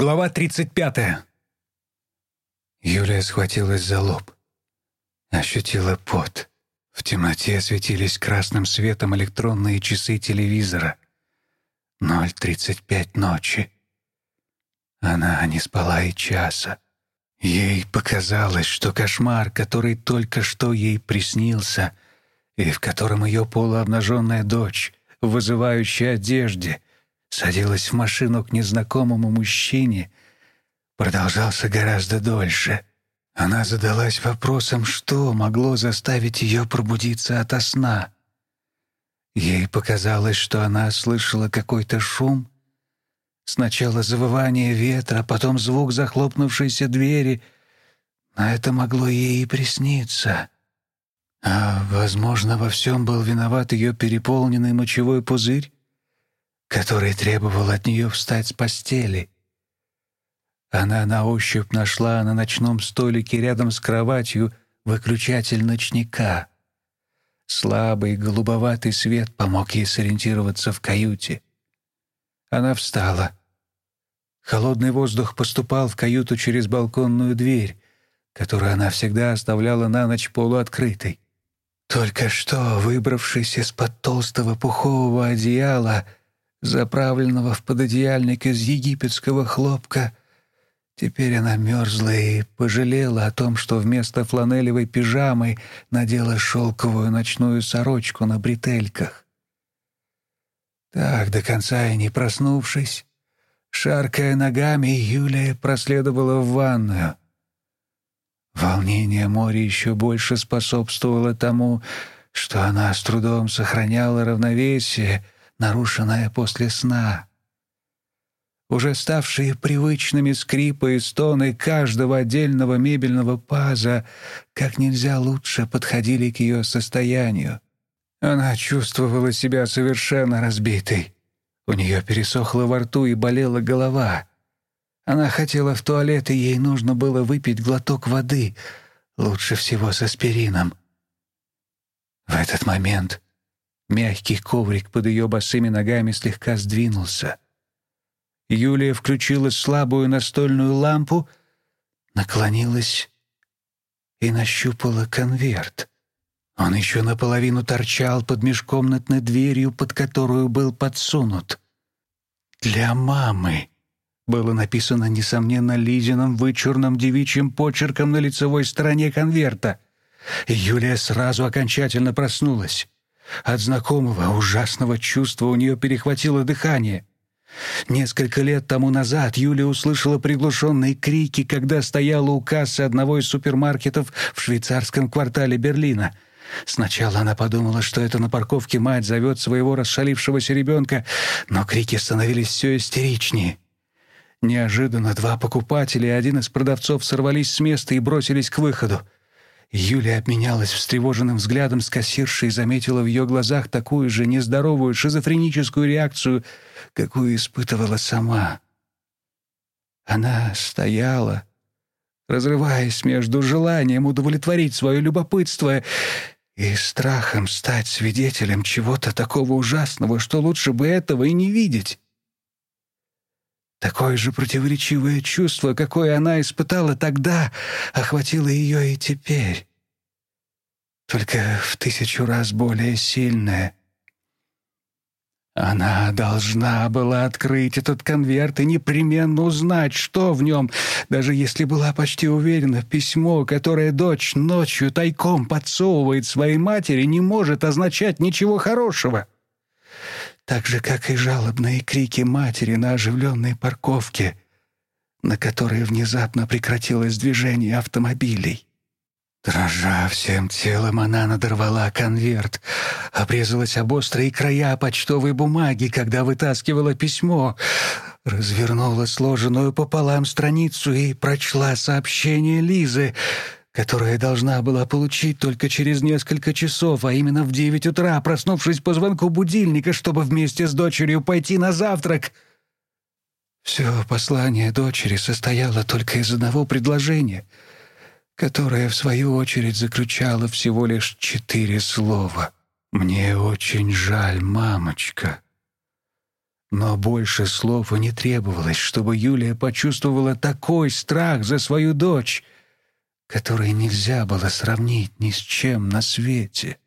Глава 35. Юлия схватилась за лоб. Ощутила пот. В темноте светились красным светом электронные часы телевизора. 0.35 ночи. Она не спала и часа. Ей показалось, что кошмар, который только что ей приснился, и в котором ее полуобнаженная дочь, в вызывающей одежде, садилась в машину к незнакомому мужчине, продолжался гораздо дольше. Она задалась вопросом, что могло заставить ее пробудиться ото сна. Ей показалось, что она слышала какой-то шум, сначала завывание ветра, потом звук захлопнувшейся двери, но это могло ей и присниться. А, возможно, во всем был виноват ее переполненный мочевой пузырь? Который требовал от нее встать с постели. Она на ощупь нашла на ночном столике рядом с кроватью выключатель ночника. Слабый голубоватый свет помог ей сориентироваться в каюте. Она встала. Холодный воздух поступал в каюту через балконную дверь, которую она всегда оставляла на ночь полуоткрытой. Только что, выбравшись из-под толстого пухового одеяла, заправленного в пододеяльник из египетского хлопка. Теперь она мерзла и пожалела о том, что вместо фланелевой пижамы надела шелковую ночную сорочку на бретельках. Так, до конца и не проснувшись, шаркая ногами, Юлия проследовала в ванную. Волнение моря еще больше способствовало тому, что она с трудом сохраняла равновесие — нарушенная после сна. Уже ставшие привычными скрипы и стоны каждого отдельного мебельного паза как нельзя лучше подходили к ее состоянию. Она чувствовала себя совершенно разбитой. У нее пересохло во рту и болела голова. Она хотела в туалет, и ей нужно было выпить глоток воды, лучше всего с аспирином. В этот момент Мягкий коврик под ее босыми ногами слегка сдвинулся. Юлия включила слабую настольную лампу, наклонилась и нащупала конверт. Он еще наполовину торчал под межкомнатной дверью, под которую был подсунут. «Для мамы» было написано, несомненно, Лизиным вычурным девичьим почерком на лицевой стороне конверта. Юлия сразу окончательно проснулась. От знакомого ужасного чувства у нее перехватило дыхание. Несколько лет тому назад Юлия услышала приглушенные крики, когда стояла у кассы одного из супермаркетов в швейцарском квартале Берлина. Сначала она подумала, что это на парковке мать зовет своего расшалившегося ребенка, но крики становились все истеричнее. Неожиданно два покупателя и один из продавцов сорвались с места и бросились к выходу. Юлия обменялась встревоженным взглядом с кассиршей и заметила в ее глазах такую же нездоровую шизофреническую реакцию, какую испытывала сама. Она стояла, разрываясь между желанием удовлетворить свое любопытство и страхом стать свидетелем чего-то такого ужасного, что лучше бы этого и не видеть. Такое же противоречивое чувство, какое она испытала тогда, охватило ее и теперь. Только в тысячу раз более сильное. Она должна была открыть этот конверт и непременно узнать, что в нем, даже если была почти уверена, письмо, которое дочь ночью тайком подсовывает своей матери, не может означать ничего хорошего так же, как и жалобные крики матери на оживленной парковке, на которой внезапно прекратилось движение автомобилей. Дрожа всем телом, она надорвала конверт, обрезалась об острые края почтовой бумаги, когда вытаскивала письмо, развернула сложенную пополам страницу и прочла сообщение Лизы — которое должна была получить только через несколько часов, а именно в девять утра, проснувшись по звонку будильника, чтобы вместе с дочерью пойти на завтрак. Все послание дочери состояло только из одного предложения, которое, в свою очередь, заключало всего лишь четыре слова. «Мне очень жаль, мамочка». Но больше слов и не требовалось, чтобы Юлия почувствовала такой страх за свою дочь, который нельзя было сравнить ни с чем на свете.